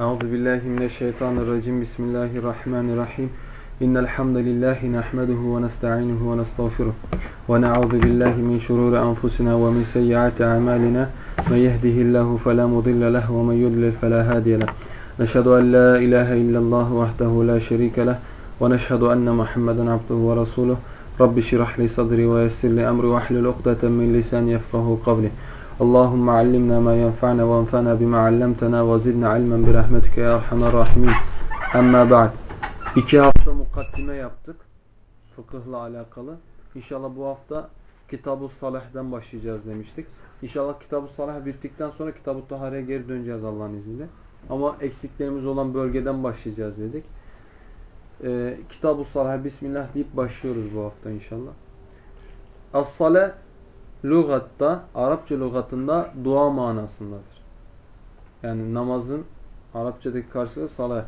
Euzu billahi mineşşeytanirracim. Bismillahirrahmanirrahim. İnnel hamdelellahi nahmeduhu ve nestainuhu ve nestağfiruh. Ve na'udzu billahi min şururi enfusina ve min seyyiati a'malina. Men yehdihillahu fela mudille leh ve men yudlil fela hadiye leh. Neşhedü en la ilahe illallah vahdehu la şerike leh ve neşhedü enne Muhammeden abduhu ve resuluh. Rabbi şirah li sadri ve yessir li emri ve ahlul ukdeten min lisani yefkahu kavli. Allahümme allimna ma yenfa'na ve enfa'na bima allamtana ve zidna ilmen bi rahmetike ya erhamer rahimin. Amma ba'd. İki hafta mukaddime yaptık. Fıkıhla alakalı. İnşallah bu hafta Kitab-ı Salah'dan başlayacağız demiştik. İnşallah Kitab-ı Salah bittikten sonra Kitab-ı Tahare'ye geri döneceğiz Allah'ın izniyle. Ama eksiklerimiz olan bölgeden başlayacağız dedik. Ee, Kitab-ı Salah Bismillah deyip başlıyoruz bu hafta inşallah. As-Salah lügatta, Arapça lügatında dua manasındadır. Yani namazın Arapçadaki karşılığı salah.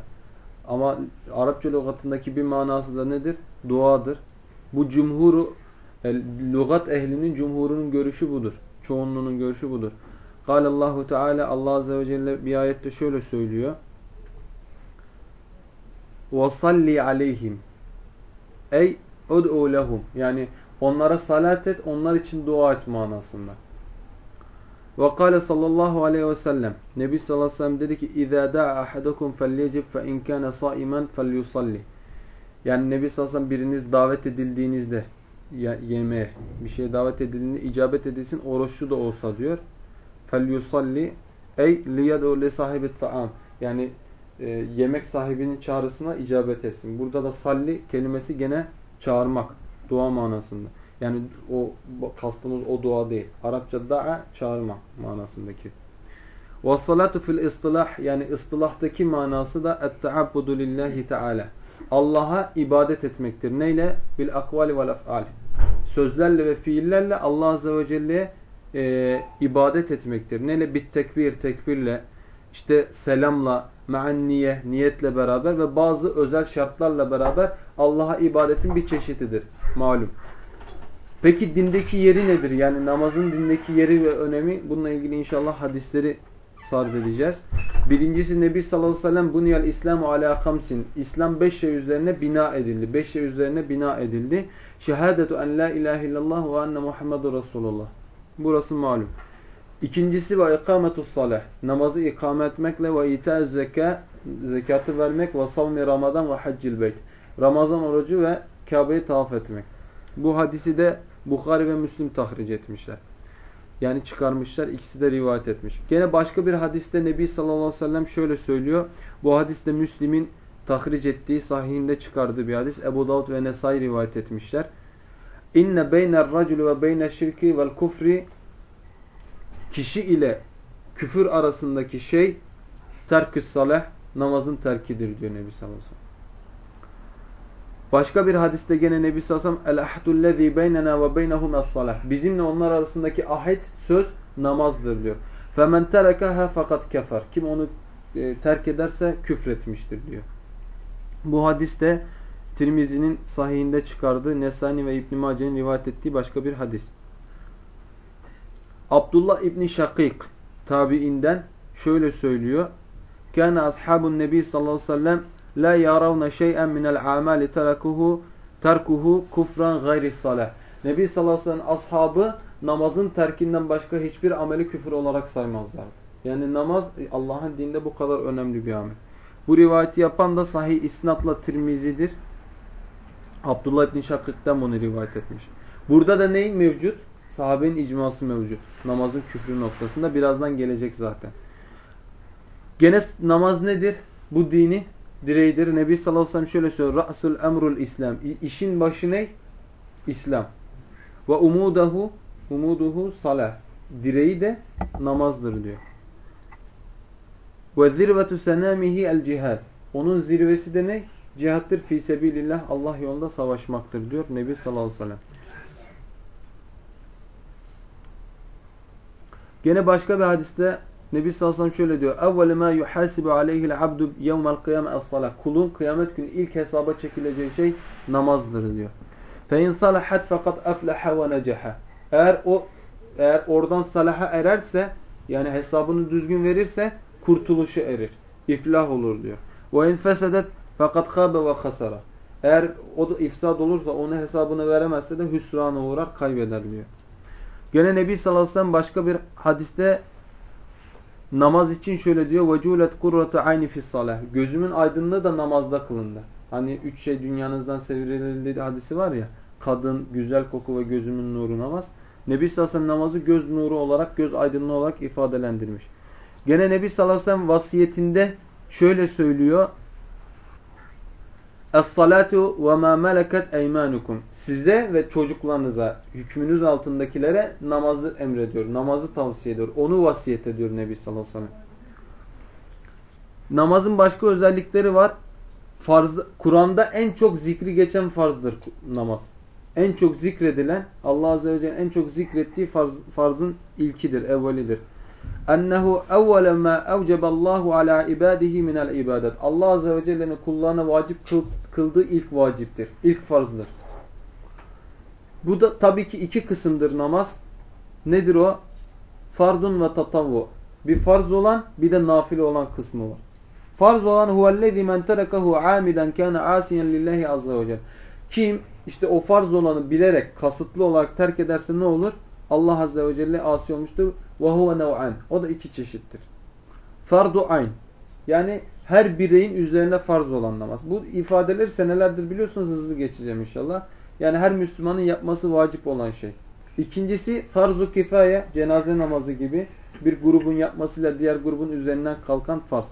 Ama Arapça lügatındaki bir manası da nedir? Duadır. Bu cumhuru, e, lügat ehlinin cumhurunun görüşü budur. Çoğunluğunun görüşü budur. Allahu Teala Allah Azze ve Celle bir ayette şöyle söylüyor. وَصَلِّ عَلَيْهِمْ Ey ud'u lehum yani onlara salat et, onlar için dua et manasında. Ve kâle sallallahu aleyhi ve sellem Nebi sallallahu aleyhi ve sellem dedi ki اِذَا دَعَ أَحَدَكُمْ فَلْيَجِبْ فَاِنْ كَانَ صَائِمًا فَلْيُصَلِّ Yani Nebi sallallahu aleyhi ve sellem biriniz davet edildiğinizde yemeğe bir şeye davet edildiğinde icabet edilsin oruçlu da olsa diyor. فَلْيُصَلِّ Ey لِيَدْعُ لِسَاهِبِ الطَّعَامِ Yani e, yemek sahibinin çağrısına icabet etsin. Burada da salli kelimesi gene çağırmak. Dua manasında. Yani o kastımız o dua değil. Arapça da'a çağırma manasındaki. Ve salatu fil istilah yani istilahtaki manası da et-taabbudu lillahi teala. Allah'a ibadet etmektir. Neyle? Bil akvali vel af'al. Sözlerle ve fiillerle Allah azze ve celle'ye e, ibadet etmektir. Neyle? Bit tekbir, tekbirle, işte selamla, meanniye, niyetle beraber ve bazı özel şartlarla beraber Allah'a ibadetin bir çeşididir. Malum. Peki dindeki yeri nedir? Yani namazın dindeki yeri ve önemi bununla ilgili inşallah hadisleri sarf edeceğiz. Birincisi Nebi sallallahu aleyhi ve sellem buniyel İslamu ala hamsin. İslam beş şey üzerine bina edildi. Beş şey üzerine bina edildi. Şehadetu en la ilahe illallah ve enne Muhammedur Resulullah. Burası malum. İkincisi ve ikametus salah. Namazı ikame etmekle ve ita zeka zekatı vermek ve savmi Ramazan ve haccil beyt. Ramazan orucu ve Kabe'yi tavaf etmek. Bu hadisi de Bukhari ve Müslim tahric etmişler. Yani çıkarmışlar. İkisi de rivayet etmiş. Gene başka bir hadiste Nebi sallallahu aleyhi ve sellem şöyle söylüyor. Bu hadiste Müslim'in tahric ettiği sahihinde çıkardığı bir hadis. Ebu Davud ve Nesai rivayet etmişler. İnne beyner raculu ve beyne şirki vel kufri kişi ile küfür arasındaki şey terkü namazın terkidir diyor Nebi sallallahu aleyhi ve sellem. Başka bir hadiste gene Nebi sallallahu aleyhi ve sellem el-ahdullezî beynena ve. Bizimle onlar arasındaki ahit söz namazdır diyor. Femen terekaha fakat kefer. Kim onu e, terk ederse küfretmiştir diyor. Bu hadiste Tirmizi'nin sahihinde çıkardığı Nesani ve İbn Mace'nin rivayet ettiği başka bir hadis. Abdullah İbni Şakik tabiinden şöyle söylüyor. Kana ashabun nebi sallallahu aleyhi ve sellem la yaravna şey'en minel amali terakuhu terkuhu kufran gayri salah. Nebi sallallahu aleyhi ve sellem ashabı namazın terkinden başka hiçbir ameli küfür olarak saymazlar. Yani namaz Allah'ın dinde bu kadar önemli bir amel. Bu rivayeti yapan da sahih isnatla Tirmizi'dir. Abdullah İbni Şakik'ten bunu rivayet etmiş. Burada da neyin mevcut? Sahabenin icması mevcut. Namazın küfrü noktasında. Birazdan gelecek zaten. Gene namaz nedir? Bu dini direğidir. Nebi sallallahu aleyhi ve sellem şöyle söylüyor. Ra'sul emrul İslam. İşin başı ne? İslam. Ve umudahu umuduhu salah. Direği de namazdır diyor. Ve zirvetu senamihi el cihad. Onun zirvesi de ne? Cihattır fi sebilillah. Allah yolunda savaşmaktır diyor Nebi sallallahu aleyhi ve sellem. Gene başka bir hadiste Nebi sallallahu aleyhi ve sellem şöyle diyor. Evvelu ma yuhasibu aleyhi'l abdu yevmel kıyame es-salah. Kulun kıyamet günü ilk hesaba çekileceği şey namazdır diyor. Salahat fakat aflaha ve necaha. Eğer o eğer oradan salaha ererse yani hesabını düzgün verirse kurtuluşu erir. iflah olur diyor. Ve fesedet fakat khabe ve khasara. Eğer o da ifsad olursa onu hesabını veremezse de hüsrana uğrar, kaybeder diyor. Gene Nebi sallallahu aleyhi ve sellem başka bir hadiste namaz için şöyle diyor. وَجُولَتْ قُرَّةَ عَيْنِ فِي الصَّلَةِ Gözümün aydınlığı da namazda kılındı. Hani üç şey dünyanızdan sevirildi hadisi var ya. Kadın, güzel koku ve gözümün nuru namaz. Nebi sallallahu aleyhi ve sellem namazı göz nuru olarak, göz aydınlığı olarak ifadelendirmiş. Gene Nebi sallallahu aleyhi ve sellem vasiyetinde şöyle söylüyor. Es-salatu ve ma meleket eymanukum. Size ve çocuklarınıza, hükmünüz altındakilere namazı emrediyor. Namazı tavsiye ediyor. Onu vasiyet ediyor Nebi sallallahu aleyhi ve sellem. Namazın başka özellikleri var. Farz Kur'an'da en çok zikri geçen farzdır namaz. En çok zikredilen Allah azze ve celle'nin en çok zikrettiği farz, farzın ilkidir, evvelidir. Ennehu evvele ma evceballahu ala ibadihi minel ibadet. Allah azze ve celle'nin kullarına vacip kıldığı ilk vaciptir. İlk farzdır. Bu da tabii ki iki kısımdır namaz. Nedir o? Fardun ve tatavvu. Bir farz olan bir de nafile olan kısmı var. Farz olan huvellezî men terekahu âmiden kâne âsiyen lillahi azze ve celle. Kim işte o farz olanı bilerek, kasıtlı olarak terk ederse ne olur? Allah azze ve celle asi olmuştur. Ve huve nev'an. O da iki çeşittir. Fardu ayn. Yani her bireyin üzerine farz olan namaz. Bu ifadeleri senelerdir biliyorsunuz hızlı geçeceğim inşallah. Yani her Müslümanın yapması vacip olan şey. İkincisi farzu kifaye, cenaze namazı gibi bir grubun yapmasıyla diğer grubun üzerinden kalkan farz.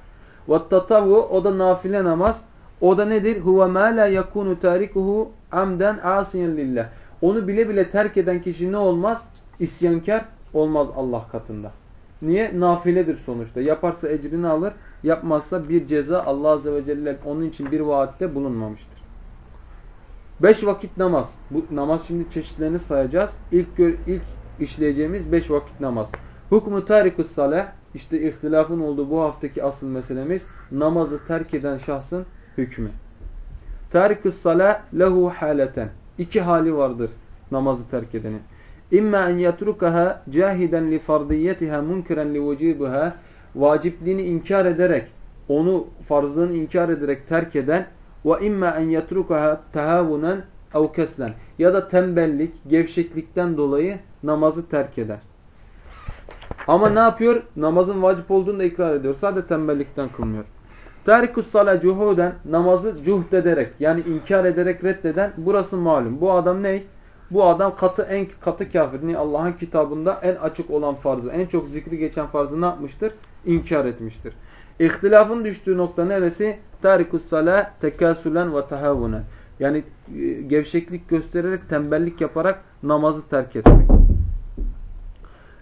Vattatavu o da nafile namaz. O da nedir? Huve ma la yakunu tarikuhu amden asiyen lillah. Onu bile bile terk eden kişi ne olmaz? İsyankar olmaz Allah katında. Niye? Nafiledir sonuçta. Yaparsa ecrini alır. Yapmazsa bir ceza Allah Azze ve Celle onun için bir vaatte bulunmamıştır. Beş vakit namaz. Bu namaz şimdi çeşitlerini sayacağız. İlk, ilk işleyeceğimiz beş vakit namaz. Hukmu tarikus salah. İşte ihtilafın olduğu bu haftaki asıl meselemiz namazı terk eden şahsın hükmü. Tarikus salah lehu haleten. İki hali vardır namazı terk edenin. İmma en yetrukaha cahiden li fardiyetiha munkiren li vecibiha vacipliğini inkar ederek onu farzlığını inkar ederek terk eden ve imma en yetrukaha tahavunen ev keslen ya da tembellik, gevşeklikten dolayı namazı terk eder. Ama ne yapıyor? Namazın vacip olduğunu da ikrar ediyor. Sadece tembellikten kılmıyor. Tarikus sala cuhuden namazı cuhd ederek yani inkar ederek reddeden burası malum. Bu adam ne? Bu adam katı en katı kafir. Allah'ın kitabında en açık olan farzı, en çok zikri geçen farzı ne yapmıştır? İnkar etmiştir. İhtilafın düştüğü nokta neresi? Tarikus sala tekasülen ve tahavunen. Yani e, gevşeklik göstererek, tembellik yaparak namazı terk etmek.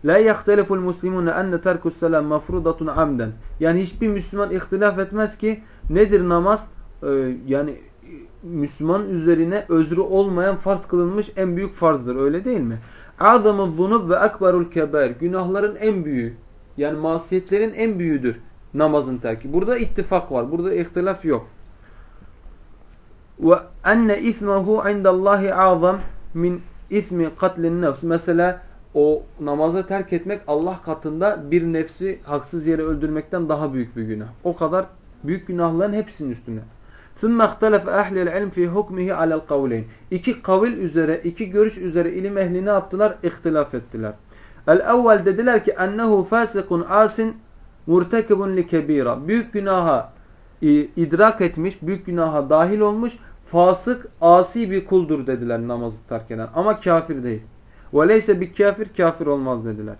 La yahteliful muslimun enne terkus selam mafrudatun amden. Yani hiçbir Müslüman ihtilaf etmez ki nedir namaz? Ee, yani Müslüman üzerine özrü olmayan farz kılınmış en büyük farzdır. Öyle değil mi? Azamı zunub ve akbarul kebair. Günahların en büyüğü. Yani masiyetlerin en büyüğüdür namazın terki. Burada ittifak var. Burada ihtilaf yok. Ve enne ismehu indallahi azam min ismi katlin nefs. Mesela o namazı terk etmek Allah katında bir nefsi haksız yere öldürmekten daha büyük bir günah. O kadar büyük günahların hepsinin üstüne. ثُمَّ اخْتَلَفَ اَحْلِ الْعِلْمِ فِي حُكْمِهِ عَلَى الْقَوْلَيْنِ İki kavil üzere, iki görüş üzere ilim ehli ne yaptılar? İhtilaf ettiler. El-evvel dediler ki ennehu fasikun asin murtekibun li kebira. Büyük günaha idrak etmiş, büyük günaha dahil olmuş, fasık, asi bir kuldur dediler namazı terk eden. Ama kafir değil. Ve leyse bir kafir, kafir olmaz dediler.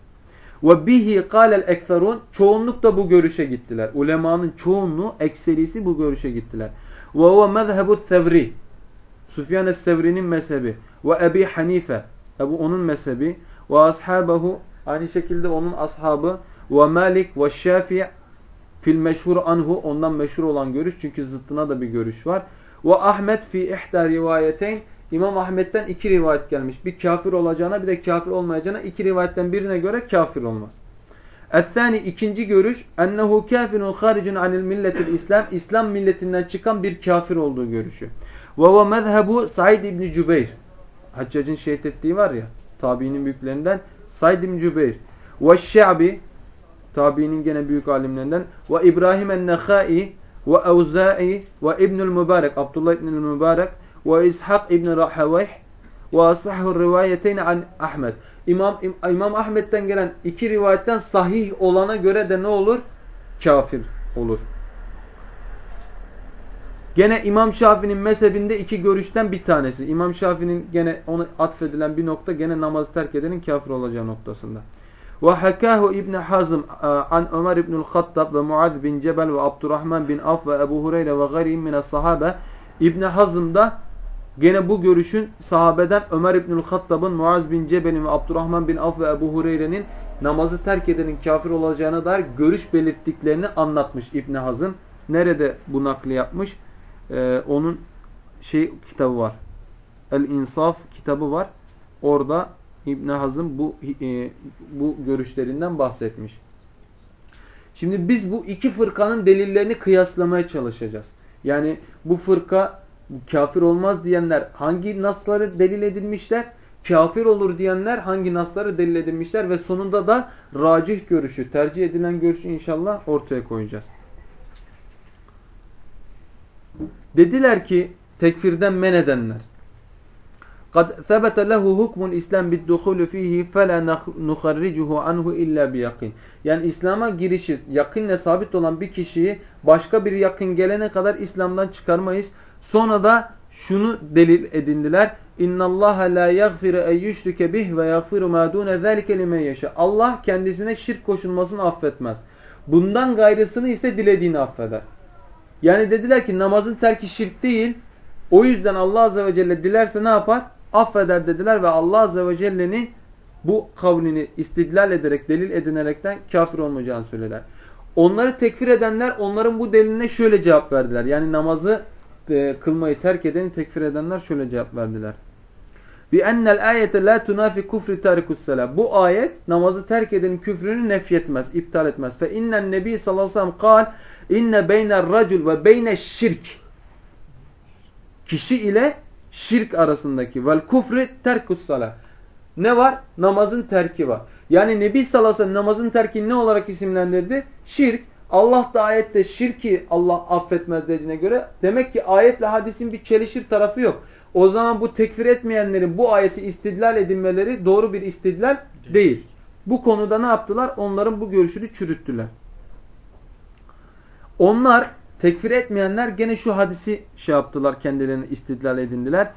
Ve bihi kâlel ekserun çoğunluk da bu görüşe gittiler. Ulemanın çoğunluğu, ekserisi bu görüşe gittiler. Ve huve mezhebu sevri. Süfyan es-Sevri'nin mezhebi. Ve Ebi Hanife. Ebu onun mezhebi. Ve ashabehu aynı şekilde onun ashabı. Ve Malik ve Şafi' fil meşhur anhu ondan meşhur olan görüş çünkü zıttına da bir görüş var. Ve Ahmet fi ihda rivayeteyn İmam Ahmet'ten iki rivayet gelmiş. Bir kafir olacağına bir de kafir olmayacağına iki rivayetten birine göre kafir olmaz. Es-sani ikinci görüş ennehu kafirun haricun anil milletil İslam İslam milletinden çıkan bir kafir olduğu görüşü. Ve ve mezhebu Said İbni Cübeyr. Haccac'ın şehit ettiği var ya tabiinin büyüklerinden Said İbni Cübeyr. Ve Şe'bi Tabiinin gene büyük alimlerinden. Ve İbrahim en-Nehai ve Evza'i ve İbnül Mübarek. Abdullah İbnül Mübarek ve İshak İbn Rahawayh ve asahhu rivayeteyn an Ahmed. İmam, İmam Ahmet'ten gelen iki rivayetten sahih olana göre de ne olur? Kafir olur. Gene İmam Şafii'nin mezhebinde iki görüşten bir tanesi. İmam Şafii'nin gene ona atfedilen bir nokta gene namazı terk edenin kafir olacağı noktasında. Ve hakahu İbn Hazm e, an Ömer İbnül Hattab ve Muad bin Cebel ve Abdurrahman bin Af ve Ebu Hureyre ve gayrihim mine sahabe İbn Hazm gene bu görüşün sahabeden Ömer İbnül Hattab'ın Muaz bin Cebel'in ve Abdurrahman bin Af ve Ebu Hureyre'nin namazı terk edenin kafir olacağına dair görüş belirttiklerini anlatmış İbn Hazm. Nerede bu nakli yapmış? Ee, onun şey kitabı var. El İnsaf kitabı var. Orada İbn Hazm bu e, bu görüşlerinden bahsetmiş. Şimdi biz bu iki fırkanın delillerini kıyaslamaya çalışacağız. Yani bu fırka kafir olmaz diyenler hangi nasları delil edilmişler? Kafir olur diyenler hangi nasları delil edilmişler? Ve sonunda da racih görüşü, tercih edilen görüşü inşallah ortaya koyacağız. Dediler ki tekfirden men edenler. قَدْ ثَبَتَ لَهُ حُكْمُ الْاِسْلَامِ بِالدُّخُولُ ف۪يهِ فَلَا نُخَرِّجُهُ عَنْهُ اِلَّا بِيَقِينَ Yani İslam'a girişi yakınla sabit olan bir kişiyi başka bir yakın gelene kadar İslam'dan çıkarmayız. Sonra da şunu delil edindiler. اِنَّ اللّٰهَ لَا يَغْفِرَ اَنْ يُشْرِكَ بِهِ وَيَغْفِرُ مَا دُونَ ذَٰلِكَ لِمَنْ يَشَى Allah kendisine şirk koşulmasını affetmez. Bundan gayrısını ise dilediğini affeder. Yani dediler ki namazın terki şirk değil. O yüzden Allah Azze ve Celle dilerse ne yapar? Affeder dediler ve Allah Azze ve Celle'nin bu kavlini istidlal ederek, delil edinerekten kafir olmayacağını söylediler. Onları tekfir edenler onların bu deliline şöyle cevap verdiler. Yani namazı e, kılmayı terk edeni tekfir edenler şöyle cevap verdiler. Bi ennel ayete la tunafi kufri tarikus Bu ayet namazı terk edenin küfrünü nefyetmez, iptal etmez. Fe innen nebi sallallahu aleyhi ve sellem kal inne beyner racul ve beyne şirk kişi ile şirk arasındaki vel kufri terkus. Ne var? Namazın terki var. Yani Nebi sallallahu aleyhi ve sellem namazın terkini ne olarak isimlendirdi? Şirk. Allah da ayette şirki Allah affetmez dediğine göre demek ki ayetle hadisin bir çelişir tarafı yok. O zaman bu tekfir etmeyenlerin bu ayeti istidlal edinmeleri doğru bir istidlal değil. Bu konuda ne yaptılar? Onların bu görüşünü çürüttüler. Onlar tekfir etmeyenler gene şu hadisi şey yaptılar kendilerini istidlal edindiler.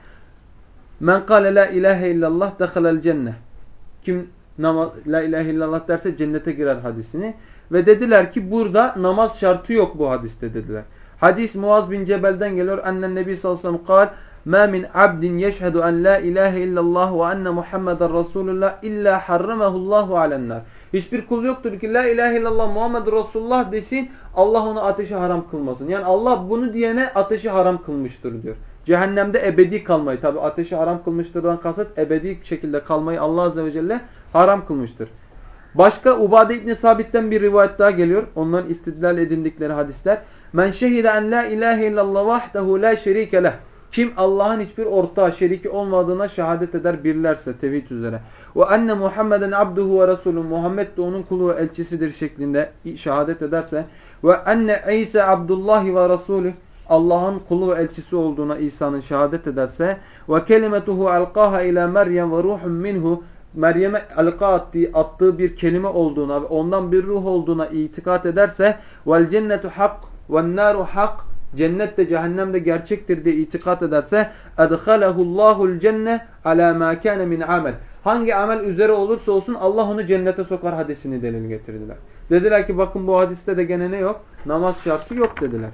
Men kâle la ilahe illallah dehalel cenneh. Kim namaz, la ilahe illallah derse cennete girer hadisini. Ve dediler ki burada namaz şartı yok bu hadiste dediler. Hadis Muaz bin Cebel'den geliyor. Annen Nebi sallallahu aleyhi ve sellem kal Ma min abdin yeşhedü en la ilahe illallah ve enne Muhammeden Resulullah illa harramahullahu alennar. Hiçbir kul yoktur ki la ilahe illallah Muhammed Resulullah desin Allah onu ateşe haram kılmasın. Yani Allah bunu diyene ateşi haram kılmıştır diyor. Cehennemde ebedi kalmayı tabi ateşi haram kılmıştırdan kasıt ebedi şekilde kalmayı Allah Azze ve Celle haram kılmıştır. Başka Ubade İbni Sabit'ten bir rivayet daha geliyor. Onların istidlal edindikleri hadisler. Men şehide en la ilahe illallah vahdehu la şerike leh. Kim Allah'ın hiçbir ortağı şeriki olmadığına şehadet eder birlerse tevhid üzere. Ve enne Muhammeden abduhu ve resulü Muhammed de onun kulu ve elçisidir şeklinde şehadet ederse ve enne İsa abdullahi ve resulü Allah'ın kulu ve elçisi olduğuna İsa'nın şehadet ederse ve kelimetuhu alqaha ila Meryem ve ruhun minhu Meryem'e alqa attığı, attığı bir kelime olduğuna ve ondan bir ruh olduğuna itikat ederse vel cennetu hak ve naru hak cennet de cehennem de gerçektir diye itikat ederse edhalehullahul cenne ala ma kana min amel. Hangi amel üzere olursa olsun Allah onu cennete sokar hadisini delil getirdiler. Dediler ki bakın bu hadiste de gene ne yok? Namaz şartı yok dediler.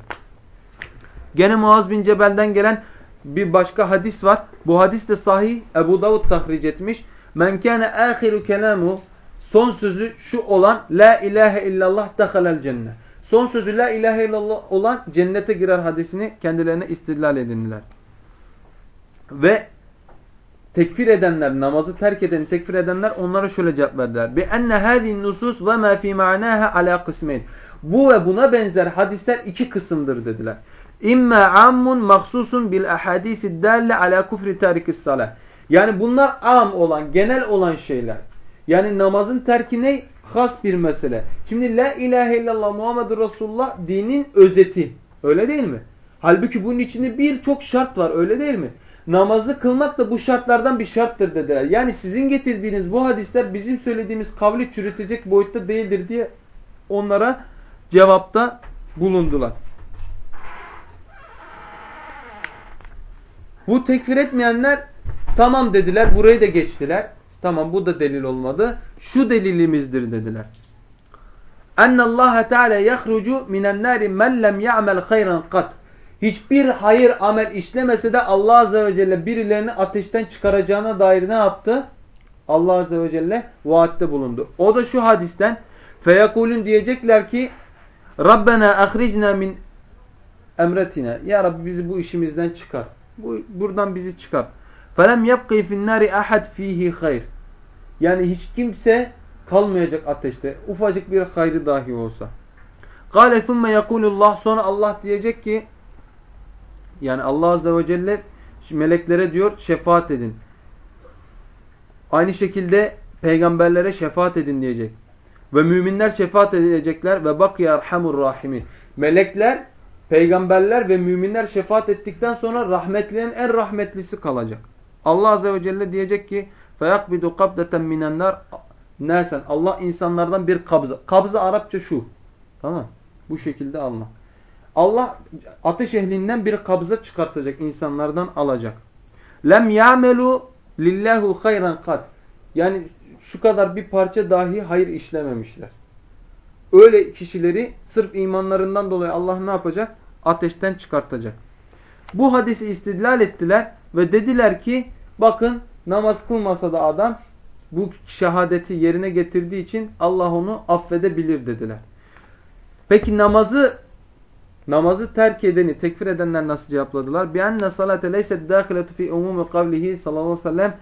Gene Muaz bin Cebel'den gelen bir başka hadis var. Bu hadis de sahih. Ebu Davud tahric etmiş. Men kâne âhiru kelamu son sözü şu olan La ilahe illallah dehalel cennet. Son sözü La ilahe illallah olan cennete girer hadisini kendilerine istidlal edindiler. Ve tekfir edenler, namazı terk eden, tekfir edenler onlara şöyle cevap verdiler. Bi enne hâzîn nusus ve mâ fî ma'nâhe alâ kısmeyn. Bu ve buna benzer hadisler iki kısımdır dediler. İmme ammun mahsusun bil ahadisi dalle ala kufri tarikis salah. Yani bunlar am olan, genel olan şeyler. Yani namazın terki ne? Has bir mesele. Şimdi la ilahe illallah Muhammedur Resulullah dinin özeti. Öyle değil mi? Halbuki bunun içinde birçok şart var. Öyle değil mi? Namazı kılmak da bu şartlardan bir şarttır dediler. Yani sizin getirdiğiniz bu hadisler bizim söylediğimiz kavli çürütecek boyutta değildir diye onlara cevapta bulundular. Bu tekfir etmeyenler tamam dediler. Burayı da geçtiler. Tamam bu da delil olmadı. Şu delilimizdir dediler. Enne Allah Teala yahrucu minen nari men lem ya'mel hayran kat. Hiçbir hayır amel işlemese de Allah Azze ve Celle birilerini ateşten çıkaracağına dair ne yaptı? Allah Azze ve Celle vaatte bulundu. O da şu hadisten feyakulun diyecekler ki Rabbena ahricna min emretina. Ya Rabbi bizi bu işimizden çıkar. Bu, buradan bizi çıkar. Felem yabqi fin nari ahad fihi hayr. Yani hiç kimse kalmayacak ateşte. Ufacık bir hayrı dahi olsa. Kale thumme yekulullah sonra Allah diyecek ki yani Allah Azze ve Celle meleklere diyor şefaat edin. Aynı şekilde peygamberlere şefaat edin diyecek. Ve müminler şefaat edecekler ve bakiye erhamur rahimi. Melekler, peygamberler ve müminler şefaat ettikten sonra rahmetlilerin en rahmetlisi kalacak. Allah Azze ve Celle diyecek ki فَيَقْبِدُ قَبْدَةً مِنَ النَّارِ Nersen Allah insanlardan bir kabza. Kabza Arapça şu. Tamam. Bu şekilde alma. Allah ateş ehlinden bir kabza çıkartacak. insanlardan alacak. Lem ya'melu lillahu hayran kat. Yani şu kadar bir parça dahi hayır işlememişler. Öyle kişileri sırf imanlarından dolayı Allah ne yapacak? Ateşten çıkartacak. Bu hadisi istidlal ettiler ve dediler ki bakın namaz kılmasa da adam bu şehadeti yerine getirdiği için Allah onu affedebilir dediler. Peki namazı namazı terk edeni, tekfir edenler nasıl cevapladılar? Bi enne salate leyset dahiletu fi umumi kavlihi sallallahu aleyhi ve sellem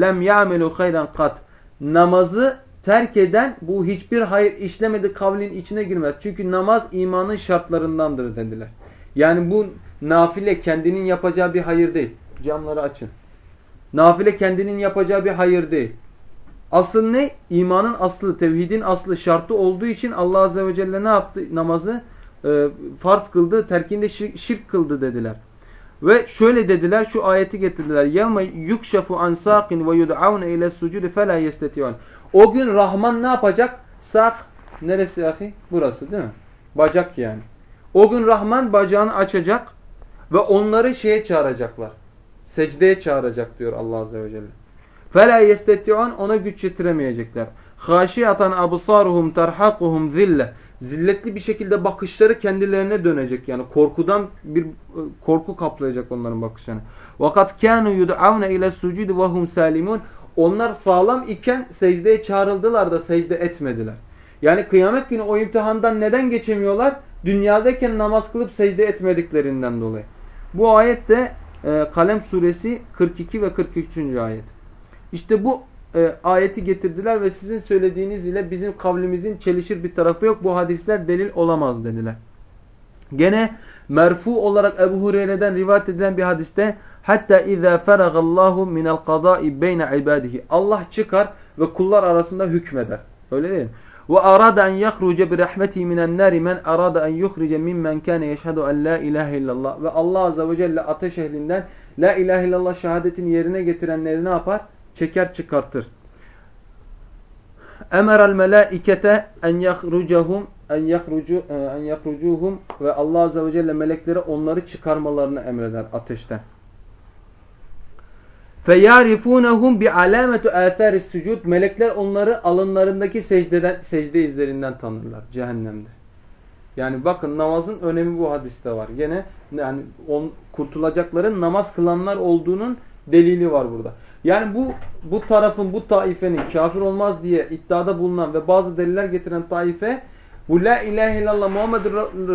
lem ya'melu hayran kat. Namazı terk eden bu hiçbir hayır işlemedi kavlin içine girmez. Çünkü namaz imanın şartlarındandır dediler. Yani bu nafile kendinin yapacağı bir hayır değil Camları açın. Nafile kendinin yapacağı bir hayır değil. Asıl ne? İmanın aslı, tevhidin aslı şartı olduğu için Allah Azze ve Celle ne yaptı? Namazı e, farz kıldı, terkinde şirk, şirk kıldı dediler. Ve şöyle dediler, şu ayeti getirdiler. يَوْمَ يُكْشَفُ عَنْ سَاقٍ وَيُدْعَوْنَ اِلَى السُّجُودِ فَلَا يَسْتَتِيُونَ O gün Rahman ne yapacak? Sak, neresi ahi? Burası değil mi? Bacak yani. O gün Rahman bacağını açacak ve onları şeye çağıracaklar. Secdeye çağıracak diyor Allah Azze ve Celle. فَلَا يَسْتَتِعُونَ Ona güç yetiremeyecekler. خَاشِيَةً أَبْصَارُهُمْ تَرْحَقُهُمْ ذِلَّ Zilletli bir şekilde bakışları kendilerine dönecek. Yani korkudan bir e, korku kaplayacak onların bakışlarını. Vakat kanu yud'auna ila sucud ve hum salimun. Onlar sağlam iken secdeye çağrıldılar da secde etmediler. Yani kıyamet günü o imtihandan neden geçemiyorlar? Dünyadayken namaz kılıp secde etmediklerinden dolayı. Bu ayet de e, Kalem suresi 42 ve 43. ayet. İşte bu e, ayeti getirdiler ve sizin söylediğiniz ile bizim kavlimizin çelişir bir tarafı yok. Bu hadisler delil olamaz dediler. Gene merfu olarak Ebu Hureyre'den rivayet edilen bir hadiste hatta izâ feragallahu minel qadâi beyne ibadihi Allah çıkar ve kullar arasında hükmeder. Öyle değil mi? Ve arada en yahruce bi rahmetihi minen nari men arada en yuhrice mimmen kâne yeşhedü en la ilahe illallah ve Allah azze ve celle ateş ehlinden la ilahe illallah şehadetini yerine getirenleri ne yapar? çeker çıkartır. Emerel melaikete en yahrucuhum en yahrucu e, en yahrucuhum ve Allah azze ve celle melekleri onları çıkarmalarını emreder ateşten. Bi alametu atharis sucud melekler onları alınlarındaki secdeden secde izlerinden tanırlar cehennemde. Yani bakın namazın önemi bu hadiste var. Yine yani on, kurtulacakların namaz kılanlar olduğunun delili var burada. Yani bu bu tarafın, bu taifenin kafir olmaz diye iddiada bulunan ve bazı deliller getiren taife bu la ilahe illallah Muhammed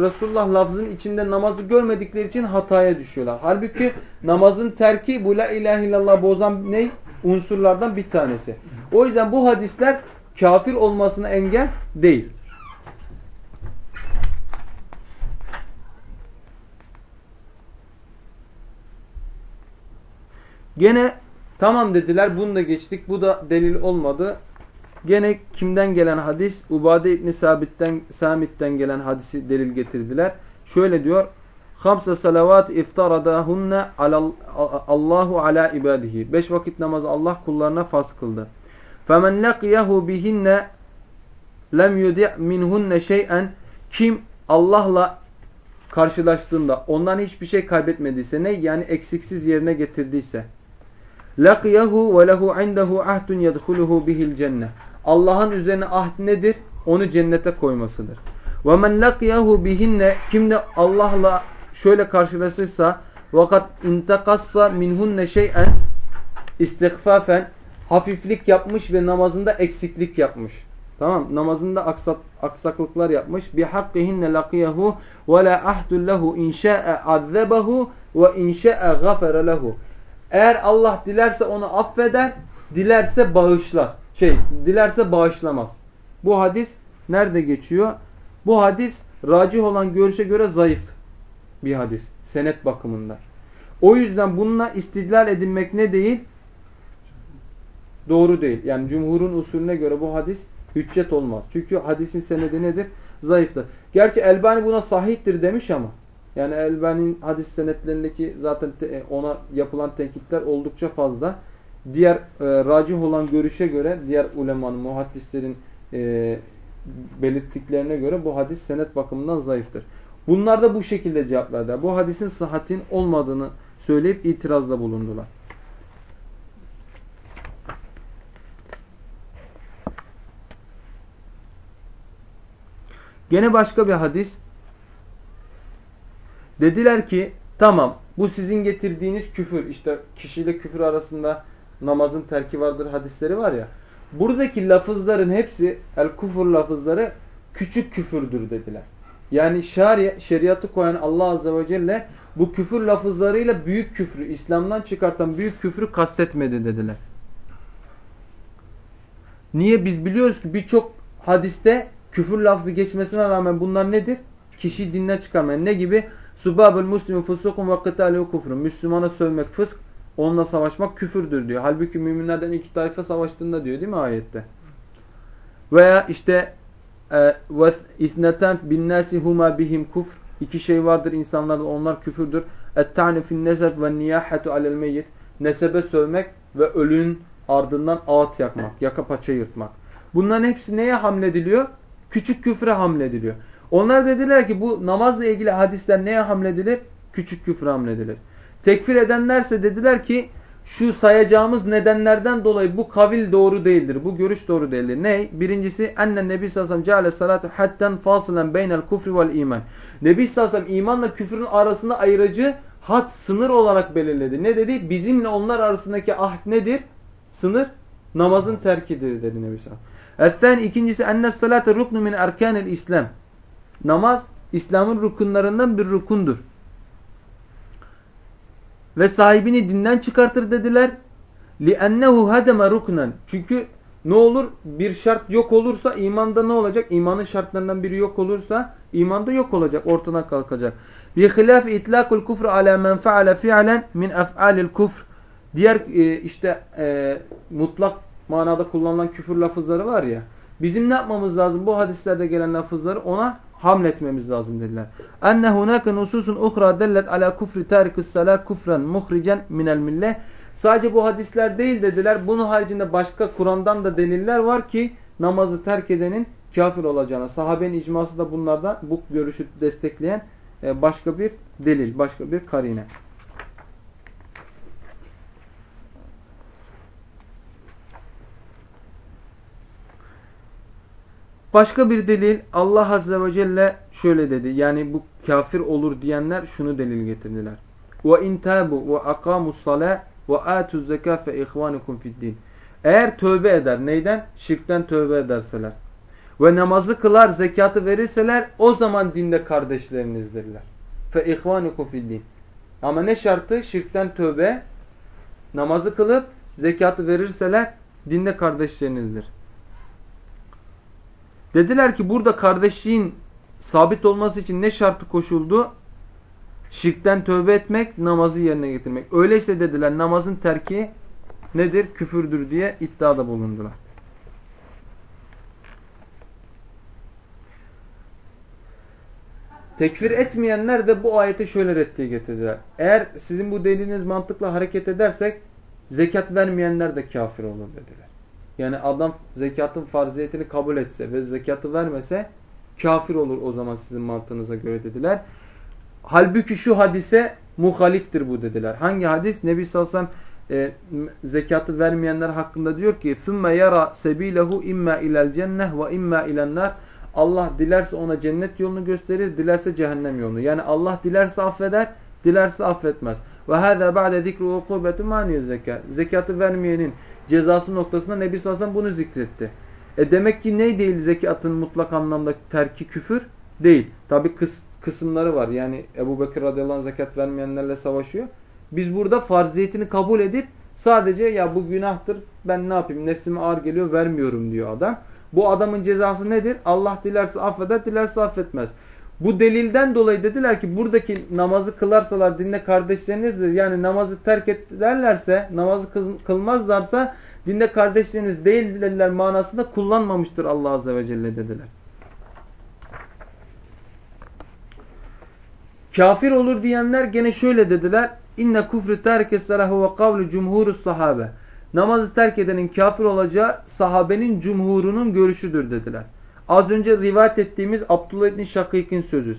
Resulullah lafzının içinde namazı görmedikleri için hataya düşüyorlar. Halbuki namazın terki bu la ilahe illallah bozan ne? Unsurlardan bir tanesi. O yüzden bu hadisler kafir olmasına engel değil. Gene Tamam dediler bunu da geçtik. Bu da delil olmadı. Gene kimden gelen hadis? Ubade İbni Sabit'ten, Samit'ten gelen hadisi delil getirdiler. Şöyle diyor. Hamsa salavat iftaradahunne Allahu ala ibadihi. Beş vakit namazı Allah kullarına farz kıldı. Femen laqiyahu bihinne lem yudi' minhunne şey'en kim Allah'la karşılaştığında ondan hiçbir şey kaybetmediyse ne yani eksiksiz yerine getirdiyse laqiyahu ve lehu indehu ahdun yedhuluhu bihil cennet. Allah'ın üzerine ahd nedir? Onu cennete koymasıdır. Men laqiyahu bihinne kim de Allah'la şöyle karşılaşırsa vakat intakassa minhunne şey'en istighfafen hafiflik yapmış ve namazında eksiklik yapmış. Tamam namazında aksak, aksaklıklar yapmış. Bi hakkihinne laqiyahu ve la ahdun lehu in şa'e azzabahu ve in şa'e gafara lehu. Eğer Allah dilerse onu affeder, dilerse bağışlar. Şey, dilerse bağışlamaz. Bu hadis nerede geçiyor? Bu hadis racih olan görüşe göre zayıf bir hadis. Senet bakımında. O yüzden bununla istidlal edilmek ne değil? Doğru değil. Yani cumhurun usulüne göre bu hadis hüccet olmaz. Çünkü hadisin senedi nedir? Zayıftır. Gerçi Elbani buna sahihtir demiş ama yani Elbani'nin hadis senetlerindeki zaten ona yapılan tenkitler oldukça fazla. Diğer e, racih olan görüşe göre diğer ulemanın, muhaddislerin e, belirttiklerine göre bu hadis senet bakımından zayıftır. Bunlar da bu şekilde cevap. Bu hadisin sıhhatin olmadığını söyleyip itirazda bulundular. Gene başka bir hadis. Dediler ki tamam bu sizin getirdiğiniz küfür işte kişiyle küfür arasında namazın terki vardır hadisleri var ya. Buradaki lafızların hepsi el kufur lafızları küçük küfürdür dediler. Yani şari, şeriatı koyan Allah Azze ve Celle bu küfür lafızlarıyla büyük küfrü, İslam'dan çıkartan büyük küfrü kastetmedi dediler. Niye? Biz biliyoruz ki birçok hadiste küfür lafzı geçmesine rağmen bunlar nedir? Kişiyi dinden çıkarmayan. Ne gibi? Subabul muslimu fusukun ve kıtalu kufrun. Müslümana sövmek fısk, onunla savaşmak küfürdür diyor. Halbuki müminlerden iki tayfa savaştığında diyor değil mi ayette? Veya işte bin nasi huma bihim kufr. İki şey vardır insanlarda onlar küfürdür. Fin neseb ve niyahatu alel meyyit. Nesebe sövmek ve ölünün ardından ağıt yakmak, yaka paça yırtmak. Bunların hepsi neye hamlediliyor? Küçük küfre hamlediliyor. Onlar dediler ki bu namazla ilgili hadisler neye hamledilir? Küçük küfre hamledilir. Tekfir edenlerse dediler ki şu sayacağımız nedenlerden dolayı bu kavil doğru değildir. Bu görüş doğru değildir. Ne? Birincisi ennen nebi sallallahu aleyhi ve sellem salatu hatten fasılen beynel kufri vel iman. Nebi sallallahu aleyhi ve imanla küfrün arasında ayırıcı hat sınır olarak belirledi. Ne dedi? Bizimle onlar arasındaki ahd nedir? Sınır namazın terkidir dedi Nebi sallallahu aleyhi ikincisi enne salate ruknu min erkanil İslam. Namaz İslam'ın rukunlarından bir rukundur Ve sahibini dinden çıkartır dediler. لِأَنَّهُ هَدَمَ رُكْنًا Çünkü ne olur? Bir şart yok olursa imanda ne olacak? İmanın şartlarından biri yok olursa imanda yok olacak, ortadan kalkacak. بِخِلَافِ اِطْلَاقُ الْكُفْرِ عَلَى مَنْ فَعَلَ فِعَلًا مِنْ اَفْعَالِ الْكُفْرِ Diğer e, işte e, mutlak manada kullanılan küfür lafızları var ya. Bizim ne yapmamız lazım? Bu hadislerde gelen lafızları ona hamletmemiz lazım dediler. Enne hunake nususun uhra dellet ala kufri tarikis salat kufran muhricen minel millet. Sadece bu hadisler değil dediler. Bunun haricinde başka Kur'an'dan da deliller var ki namazı terk edenin kafir olacağına. Sahabenin icması da bunlardan bu görüşü destekleyen e, başka bir delil, başka bir karine. Başka bir delil Allah Azze ve Celle şöyle dedi. Yani bu kafir olur diyenler şunu delil getirdiler. Ve aqamus sala ve atuz zekat fe ihvanukum fid Eğer tövbe eder neyden? Şirkten tövbe ederseler ve namazı kılar, zekatı verirseler o zaman dinde kardeşlerinizdirler. Fe ihvanukum fid Ama ne şartı? Şirkten tövbe, namazı kılıp zekatı verirseler dinde kardeşlerinizdir. Dediler ki burada kardeşliğin sabit olması için ne şartı koşuldu? Şirkten tövbe etmek, namazı yerine getirmek. Öyleyse dediler namazın terki nedir? Küfürdür diye iddiada bulundular. Tekfir etmeyenler de bu ayete şöyle reddiye getirdiler. Eğer sizin bu dediğiniz mantıkla hareket edersek zekat vermeyenler de kafir olur dediler. Yani adam zekatın farziyetini kabul etse ve zekatı vermese kafir olur o zaman sizin mantığınıza göre dediler. Halbuki şu hadise muhaliftir bu dediler. Hangi hadis? Nebi sallallahu aleyhi ve sellem e, zekatı vermeyenler hakkında diyor ki ثُمَّ يَرَى سَب۪يلَهُ اِمَّا اِلَى الْجَنَّةِ وَاِمَّا اِلَى النَّارِ Allah dilerse ona cennet yolunu gösterir, dilerse cehennem yolunu. Yani Allah dilerse affeder, dilerse affetmez. Ve hâzâ ba'de zikru ukûbetu mâniye zekat. Zekatı vermeyenin cezası noktasında Nebi sallallahu aleyhi bunu zikretti. E demek ki ne değil zekatın mutlak anlamda terki küfür? Değil. Tabi kıs, kısımları var. Yani Ebu Bekir radıyallahu anh zekat vermeyenlerle savaşıyor. Biz burada farziyetini kabul edip sadece ya bu günahtır ben ne yapayım nefsime ağır geliyor vermiyorum diyor adam. Bu adamın cezası nedir? Allah dilerse affeder, dilerse affetmez. Bu delilden dolayı dediler ki buradaki namazı kılarsalar dinde kardeşlerinizdir. Yani namazı terk ederlerse, namazı kılmazlarsa dinde kardeşleriniz değildirler manasında kullanmamıştır Allah Azze ve Celle dediler. Kafir olur diyenler gene şöyle dediler. İnne kufrü terke salahu ve kavlu cumhurus sahabe. Namazı terk edenin kafir olacağı sahabenin cumhurunun görüşüdür dediler. Az önce rivayet ettiğimiz Abdullah İbni Şakik'in sözü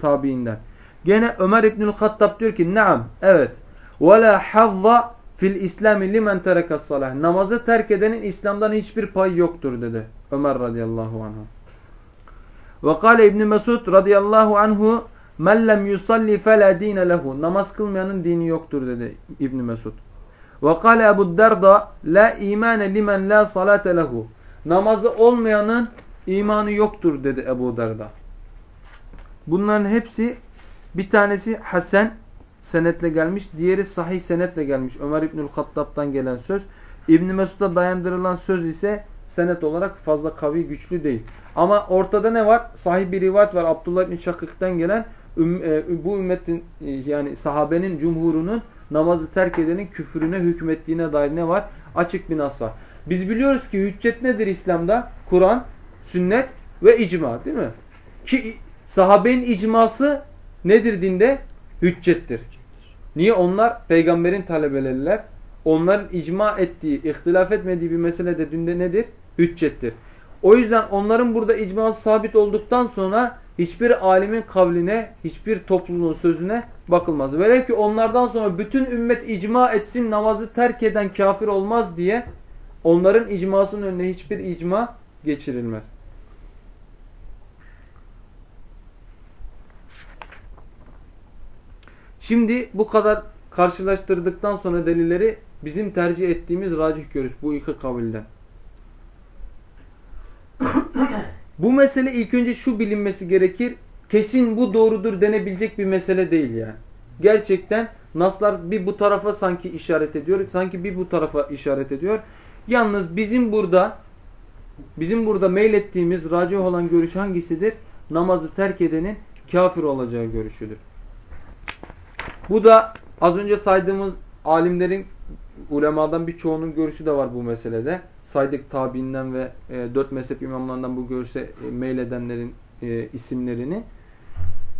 tabiinden. Gene Ömer İbnül Hattab diyor ki Naam evet. Ve la havva fil İslami limen terekas salah. Namazı terk edenin İslam'dan hiçbir pay yoktur dedi. Ömer radıyallahu anh. Ve kâle İbni Mesud radıyallahu anhu men lem yusalli fela dine lehu. Namaz kılmayanın dini yoktur dedi İbni Mesud. Ve kâle Ebu Derda la imane limen la salate lehu. Namazı olmayanın imanı yoktur dedi Ebu Derda. Bunların hepsi bir tanesi Hasan senetle gelmiş, diğeri sahih senetle gelmiş. Ömer İbnül Hattab'dan gelen söz. İbn Mesud'a dayandırılan söz ise senet olarak fazla kavi güçlü değil. Ama ortada ne var? Sahih bir rivayet var. Abdullah İbn Şakık'tan gelen e, bu ümmetin e, yani sahabenin cumhurunun namazı terk edenin küfürüne hükmettiğine dair ne var? Açık bir nas var. Biz biliyoruz ki hüccet nedir İslam'da? Kur'an, sünnet ve icma değil mi? Ki sahabenin icması nedir dinde? Hüccettir. Niye? Onlar peygamberin talebeleriler. Onların icma ettiği, ihtilaf etmediği bir mesele de dinde nedir? Hüccettir. O yüzden onların burada icması sabit olduktan sonra hiçbir alimin kavline, hiçbir topluluğun sözüne bakılmaz. Velev ki onlardan sonra bütün ümmet icma etsin namazı terk eden kafir olmaz diye onların icmasının önüne hiçbir icma geçirilmez. Şimdi bu kadar karşılaştırdıktan sonra delilleri bizim tercih ettiğimiz racih görüş bu iki kabilden. bu mesele ilk önce şu bilinmesi gerekir. Kesin bu doğrudur denebilecek bir mesele değil yani. Gerçekten naslar bir bu tarafa sanki işaret ediyor, sanki bir bu tarafa işaret ediyor. Yalnız bizim burada bizim burada meylettiğimiz racih olan görüş hangisidir? Namazı terk edenin kafir olacağı görüşüdür. Bu da az önce saydığımız alimlerin, ulemadan birçoğunun görüşü de var bu meselede. Saydık tabiinden ve e, dört mezhep imamlarından bu görüşe e, meyledenlerin e, isimlerini.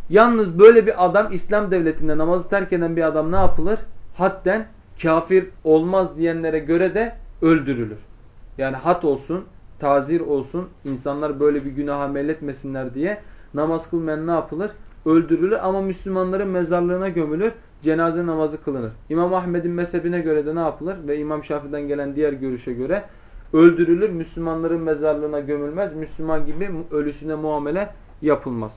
Yalnız böyle bir adam İslam devletinde namazı terk eden bir adam ne yapılır? Hatten kafir olmaz diyenlere göre de öldürülür. Yani hat olsun, tazir olsun, insanlar böyle bir günaha meyletmesinler diye namaz kılmayan ne yapılır? Öldürülür ama Müslümanların mezarlığına gömülür. Cenaze namazı kılınır. İmam Ahmed'in mezhebine göre de ne yapılır? Ve İmam Şafii'den gelen diğer görüşe göre öldürülür. Müslümanların mezarlığına gömülmez. Müslüman gibi ölüsüne muamele yapılmaz.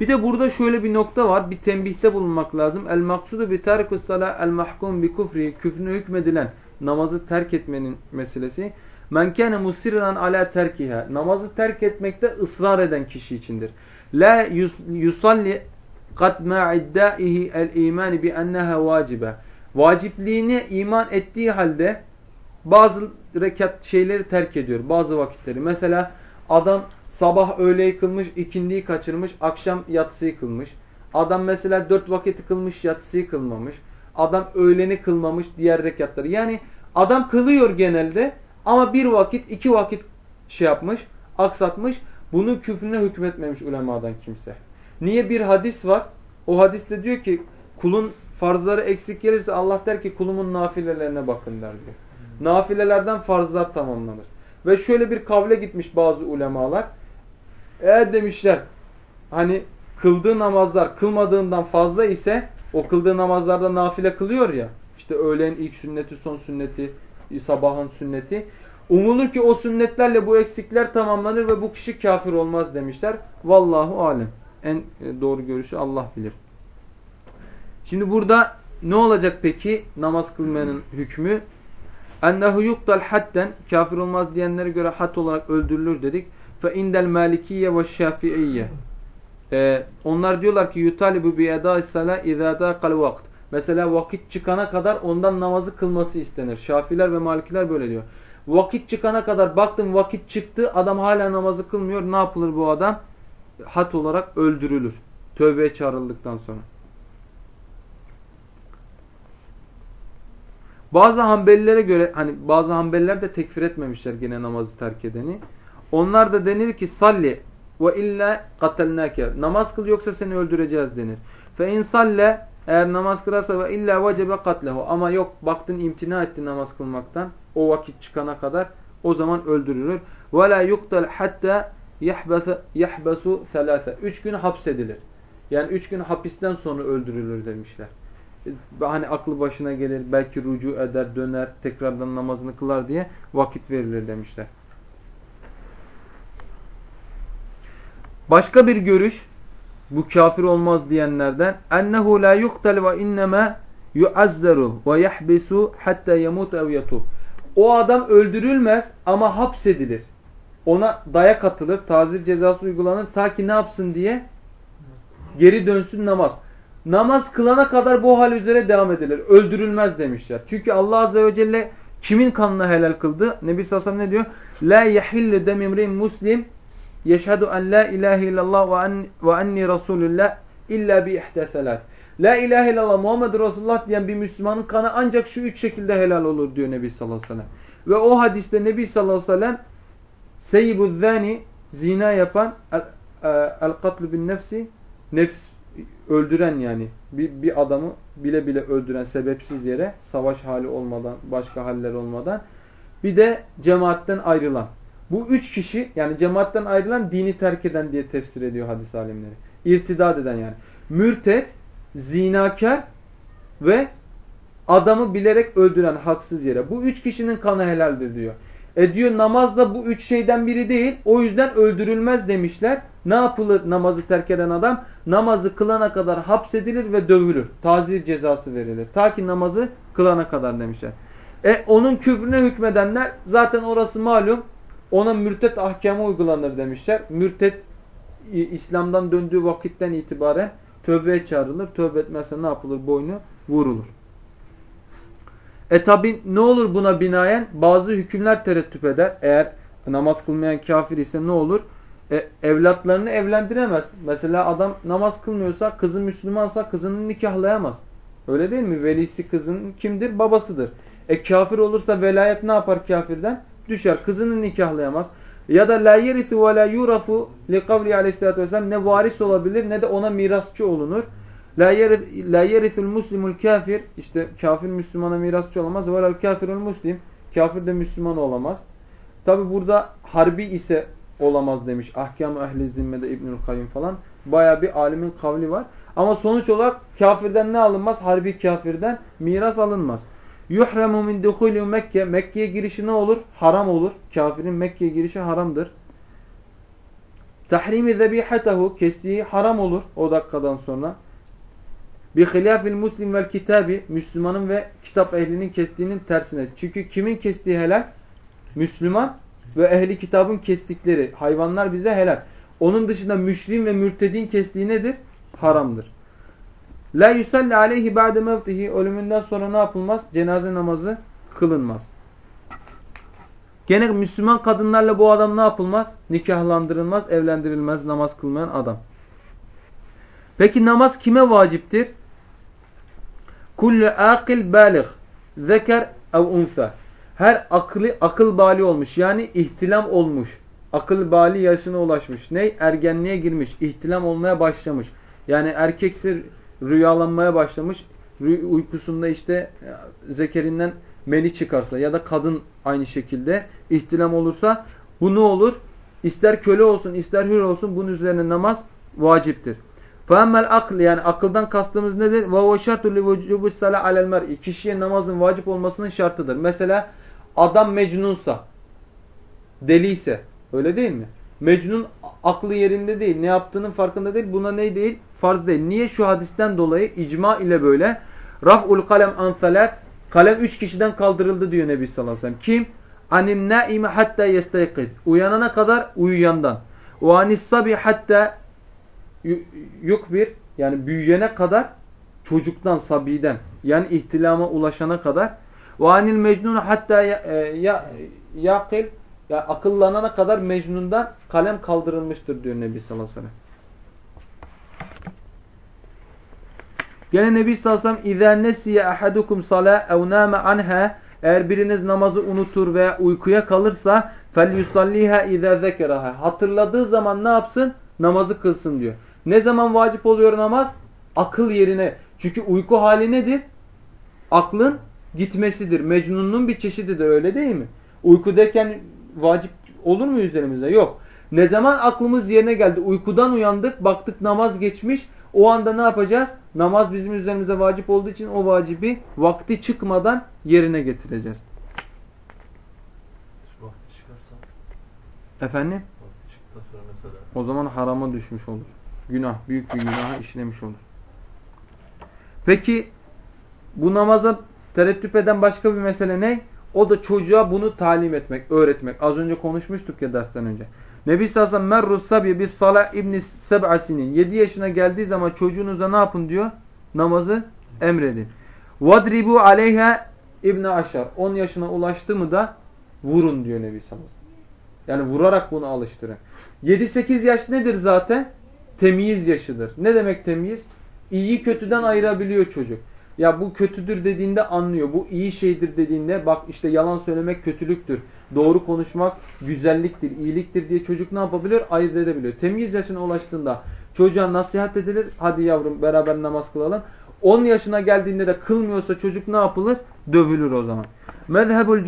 Bir de burada şöyle bir nokta var. Bir tembihte bulunmak lazım. El maksudu bi terkus sala el mahkum bi kufri. Küfrüne hükmedilen namazı terk etmenin meselesi. Men kâne musirran ala terkiha. Namazı terk etmekte ısrar eden kişi içindir. La yusalli kad ma iddaihi el iman bi enneha vacibe. Vacipliğini iman ettiği halde bazı rekat şeyleri terk ediyor. Bazı vakitleri. Mesela adam sabah öğleyi kılmış, ikindiyi kaçırmış, akşam yatsıyı kılmış. Adam mesela dört vakiti kılmış, yatsıyı kılmamış. Adam öğleni kılmamış, diğer rekatları. Yani adam kılıyor genelde ama bir vakit, iki vakit şey yapmış, aksatmış. bunun küfrüne hükmetmemiş ulemadan kimse. Niye bir hadis var? O hadiste diyor ki kulun farzları eksik gelirse Allah der ki kulumun nafilelerine bakın der diyor. Nafilelerden farzlar tamamlanır. Ve şöyle bir kavle gitmiş bazı ulemalar. Eğer demişler hani kıldığı namazlar kılmadığından fazla ise o kıldığı namazlarda nafile kılıyor ya. İşte öğlenin ilk sünneti, son sünneti, sabahın sünneti. Umulur ki o sünnetlerle bu eksikler tamamlanır ve bu kişi kafir olmaz demişler. Vallahu alem. En e, doğru görüşü Allah bilir. Şimdi burada ne olacak peki namaz kılmanın hükmü? Ennehu yuktal hadden kafir olmaz diyenlere göre had olarak öldürülür dedik. Fe indel malikiye ve şafiiyye. Ee, onlar diyorlar ki yutalibu bi edâ's salâ izâ dâkal vakt. Mesela vakit çıkana kadar ondan namazı kılması istenir. Şafiler ve Malikiler böyle diyor. Vakit çıkana kadar baktım vakit çıktı adam hala namazı kılmıyor. Ne yapılır bu adam? Hat olarak öldürülür. Tövbeye çağrıldıktan sonra. Bazı Hanbelilere göre hani bazı Hanbeliler de tekfir etmemişler gene namazı terk edeni. Onlar da denir ki salli ve illa katelnake. Namaz kıl yoksa seni öldüreceğiz denir. Fe in salle eğer namaz kılarsa ve illa vecebe katlehu. Ama yok baktın imtina etti namaz kılmaktan. O vakit çıkana kadar o zaman öldürülür. Ve la yuktal hatta yahbasu thalatha. Üç gün hapsedilir. Yani üç gün hapisten sonra öldürülür demişler. Hani aklı başına gelir, belki rucu eder, döner, tekrardan namazını kılar diye vakit verilir demişler. Başka bir görüş bu kafir olmaz diyenlerden ennehu la yuqtal ve innema yuazzaru ve yahbisu hatta yemut ev yatub. O adam öldürülmez ama hapsedilir. Ona dayak atılır, tazir cezası uygulanır ta ki ne yapsın diye geri dönsün namaz. Namaz kılana kadar bu hal üzere devam edilir. Öldürülmez demişler. Çünkü Allah Azze ve Celle kimin kanını helal kıldı? Nebi Sassam ne diyor? La yahillu demimrin muslim yeşhedü en la ilahe illallah ve, en, ve enni Resulullah illa bi ihdeselat. La ilahe illallah Muhammed Resulullah diyen bir Müslümanın kanı ancak şu üç şekilde helal olur diyor Nebi sallallahu aleyhi ve sellem. Ve o hadiste Nebi sallallahu aleyhi ve sellem Seyyibü zani zina yapan el-katlu el bin nefsi nefs öldüren yani bir, bir adamı bile bile öldüren sebepsiz yere savaş hali olmadan başka haller olmadan bir de cemaatten ayrılan bu üç kişi yani cemaatten ayrılan dini terk eden diye tefsir ediyor hadis alimleri. İrtidad eden yani. Mürtet, zinakar ve adamı bilerek öldüren haksız yere. Bu üç kişinin kanı helaldir diyor. E diyor namaz da bu üç şeyden biri değil. O yüzden öldürülmez demişler. Ne yapılır namazı terk eden adam? Namazı kılana kadar hapsedilir ve dövülür. Tazir cezası verilir. Ta ki namazı kılana kadar demişler. E onun küfrüne hükmedenler zaten orası malum ona mürtet ahkamı uygulanır demişler. Mürtet İslam'dan döndüğü vakitten itibaren tövbeye çağrılır. Tövbe etmezse ne yapılır? Boynu vurulur. E tabi ne olur buna binaen? Bazı hükümler terettüp eder. Eğer namaz kılmayan kafir ise ne olur? E, evlatlarını evlendiremez. Mesela adam namaz kılmıyorsa, kızı Müslümansa kızını nikahlayamaz. Öyle değil mi? Velisi kızın kimdir? Babasıdır. E kafir olursa velayet ne yapar kafirden? Düşer. Kızını nikahlayamaz. Ya da la yerisu ve la yurafu li kavli aleyhissalatü vesselam ne varis olabilir ne de ona mirasçı olunur. La yerisul muslimul kafir işte kafir Müslümana mirasçı olamaz. Ve lel kafirul muslim kafir de Müslüman olamaz. Tabi burada harbi ise olamaz demiş. Ahkam-ı ehli zimmede İbnül Kayyum falan. Baya bir alimin kavli var. Ama sonuç olarak kafirden ne alınmaz? Harbi kafirden miras alınmaz. Yuhremu min duhulü Mekke. Mekke'ye girişi ne olur? Haram olur. Kafirin Mekke'ye girişi haramdır. Tahrimi zebihatehu. Kestiği haram olur o dakikadan sonra. Bi hilafil muslim vel kitabi. Müslümanın ve kitap ehlinin kestiğinin tersine. Çünkü kimin kestiği helal? Müslüman ve ehli kitabın kestikleri. Hayvanlar bize helal. Onun dışında müşrim ve mürtedin kestiği nedir? Haramdır. La yusalli aleyhi ba'de mevtihi ölümünden sonra ne yapılmaz? Cenaze namazı kılınmaz. Gene Müslüman kadınlarla bu adam ne yapılmaz? Nikahlandırılmaz, evlendirilmez namaz kılmayan adam. Peki namaz kime vaciptir? Kullu akil baligh zeker ev unsa. Her aklı akıl bali olmuş yani ihtilam olmuş akıl bali yaşına ulaşmış. Ne? Ergenliğe girmiş. ihtilam olmaya başlamış. Yani erkekse rüyalanmaya başlamış. Uykusunda işte e, zekerinden meni çıkarsa ya da kadın aynı şekilde ihtilam olursa bu ne olur? İster köle olsun ister hür olsun bunun üzerine namaz vaciptir. Femmel akl yani akıldan kastımız nedir? Ve o şartu li vücubus sala alel mer'i. Kişiye namazın vacip olmasının şartıdır. Mesela adam mecnunsa, deliyse öyle değil mi? Mecnun aklı yerinde değil, ne yaptığının farkında değil. Buna ne değil? Farz değil. Niye? Şu hadisten dolayı icma ile böyle raf'ul kalem an kalem üç kişiden kaldırıldı diyor Nebi sallallahu aleyhi ve sellem. Kim? Anin naime hatta yestayqid. Uyanana kadar uyuyandan. Ve anis sabi hatta yukbir yani büyüyene kadar çocuktan, sabiden yani ihtilama ulaşana kadar ve anil mecnun hatta ya, e, ya, yaqil ya akıllanana kadar mecnundan kalem kaldırılmıştır diyor Nebi sallallahu aleyhi ve sellem. Gene Nebi sallallahu aleyhi ve sellem اِذَا نَسِيَ أَحَدُكُمْ صَلَاءَ اَوْ نَامَ عَنْهَا Eğer biriniz namazı unutur veya uykuya kalırsa فَلْيُسَلِّيهَا اِذَا ذَكَرَهَا Hatırladığı zaman ne yapsın? Namazı kılsın diyor. Ne zaman vacip oluyor namaz? Akıl yerine. Çünkü uyku hali nedir? Aklın gitmesidir. Mecnunun bir çeşididir öyle değil mi? Uykudayken vacip olur mu üzerimize? Yok. Ne zaman aklımız yerine geldi? Uykudan uyandık, baktık namaz geçmiş. O anda ne yapacağız? Namaz bizim üzerimize vacip olduğu için o vacibi vakti çıkmadan yerine getireceğiz. Efendim? O zaman harama düşmüş olur. Günah, büyük bir günaha işlemiş olur. Peki bu namaza tereddüt eden başka bir mesele ne? O da çocuğa bunu talim etmek, öğretmek. Az önce konuşmuştuk ya dersten önce. Nebi sallallahu aleyhi ve sellem merru sabi bis salah ibni seb'asinin 7 yaşına geldiği zaman çocuğunuza ne yapın diyor? Namazı emredin. Vadribu aleyha ibni aşar. 10 yaşına ulaştı mı da vurun diyor Nebi sallallahu aleyhi ve sellem. Yani vurarak bunu alıştırın. 7-8 yaş nedir zaten? Temyiz yaşıdır. Ne demek temyiz? İyi kötüden ayırabiliyor çocuk. Ya bu kötüdür dediğinde anlıyor. Bu iyi şeydir dediğinde bak işte yalan söylemek kötülüktür. Doğru konuşmak güzelliktir, iyiliktir diye çocuk ne yapabiliyor? Ayırt edebiliyor. Temyiz yaşına ulaştığında çocuğa nasihat edilir. Hadi yavrum beraber namaz kılalım. 10 yaşına geldiğinde de kılmıyorsa çocuk ne yapılır? Dövülür o zaman. Mezhebul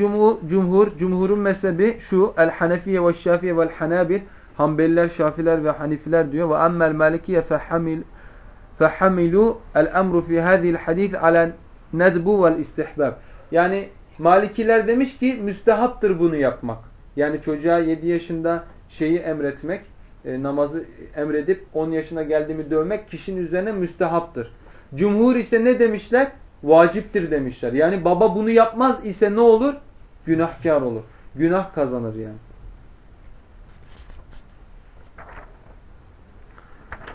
cumhur, cumhurun mezhebi şu. El hanefiye ve şafiye vel hanabil. Hanbeliler, Şafiler ve Hanifiler diyor. Ve emmel malikiye fehamil emru fi hadhihi'l hadis ala nedbu vel istihbab. Yani Malikiler demiş ki müstehaptır bunu yapmak. Yani çocuğa 7 yaşında şeyi emretmek, e, namazı emredip 10 yaşına geldiğimi dövmek kişinin üzerine müstehaptır. Cumhur ise ne demişler? Vaciptir demişler. Yani baba bunu yapmaz ise ne olur? Günahkar olur. Günah kazanır yani.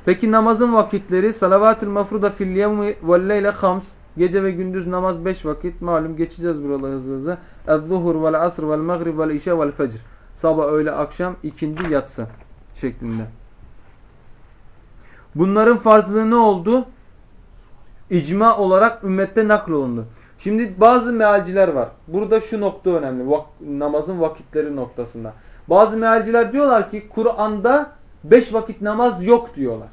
Peki namazın vakitleri salavatül mafruda fil yevmi vel leyle hams Gece ve gündüz namaz beş vakit. Malum geçeceğiz buraları hızlı hızlı. Ez-zuhur vel asr vel maghrib vel işe vel fecr. Sabah, öğle, akşam, ikindi, yatsı şeklinde. Bunların farzlığı ne oldu? İcma olarak ümmette naklolundu. Şimdi bazı mealciler var. Burada şu nokta önemli. Vak namazın vakitleri noktasında. Bazı mealciler diyorlar ki Kur'an'da beş vakit namaz yok diyorlar.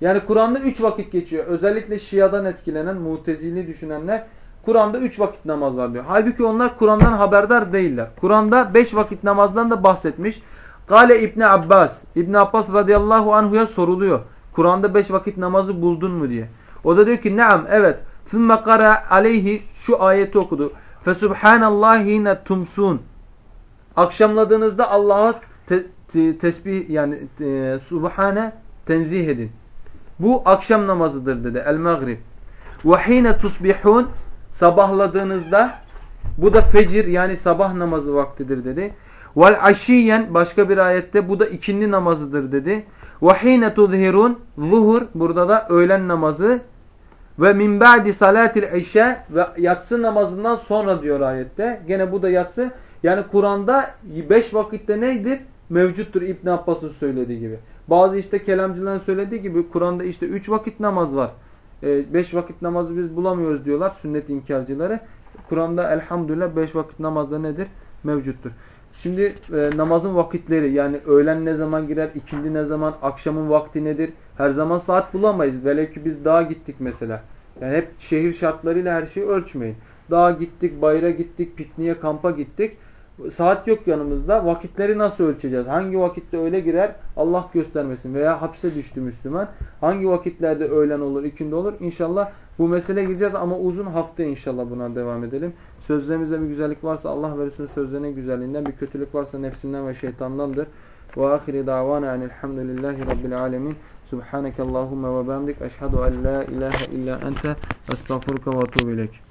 Yani Kur'an'da üç vakit geçiyor. Özellikle Şia'dan etkilenen mutezili düşünenler Kur'an'da üç vakit namaz var diyor. Halbuki onlar Kur'an'dan haberdar değiller. Kur'an'da beş vakit namazdan da bahsetmiş. Gale İbni Abbas. İbni Abbas radıyallahu anhuya soruluyor. Kur'an'da beş vakit namazı buldun mu diye. O da diyor ki naam evet. Thumma kara aleyhi şu ayeti okudu. Fesubhanallahine tumsun. Akşamladığınızda Allah'a te, te, tesbih yani e, subhane tenzih edin. Bu akşam namazıdır dedi. El maghrib. Ve hine tusbihun sabahladığınızda bu da fecir yani sabah namazı vaktidir dedi. Vel aşiyen başka bir ayette bu da ikindi namazıdır dedi. Ve hine tuzhirun zuhur burada da öğlen namazı ve min ba'di salatil işe ve yatsı namazından sonra diyor ayette. Gene bu da yatsı. Yani Kur'an'da beş vakitte neydir? Mevcuttur İbn Abbas'ın söylediği gibi. Bazı işte kelamcıların söylediği gibi Kur'an'da işte üç vakit namaz var. E, beş vakit namazı biz bulamıyoruz diyorlar sünnet inkarcıları. Kur'an'da elhamdülillah beş vakit namazda nedir? Mevcuttur. Şimdi e, namazın vakitleri yani öğlen ne zaman girer, ikindi ne zaman, akşamın vakti nedir? Her zaman saat bulamayız. Velev ki biz dağa gittik mesela. Yani hep şehir şartlarıyla her şeyi ölçmeyin. Dağa gittik, bayra gittik, pikniğe, kampa gittik. Saat yok yanımızda. Vakitleri nasıl ölçeceğiz? Hangi vakitte öyle girer? Allah göstermesin. Veya hapse düştü Müslüman. Hangi vakitlerde öğlen olur, ikindi olur? İnşallah bu mesele gireceğiz ama uzun hafta inşallah buna devam edelim. Sözlerimizde bir güzellik varsa Allah ve Resulünün sözlerinin güzelliğinden, bir kötülük varsa nefsinden ve şeytandandır. Ve ahiri davana enelhamdülillahi rabbil alemin. Subhaneke Allahümme ve bihamdik. Eşhedü en la ilahe illa ente. Estağfurullah ve etûbü ileyk.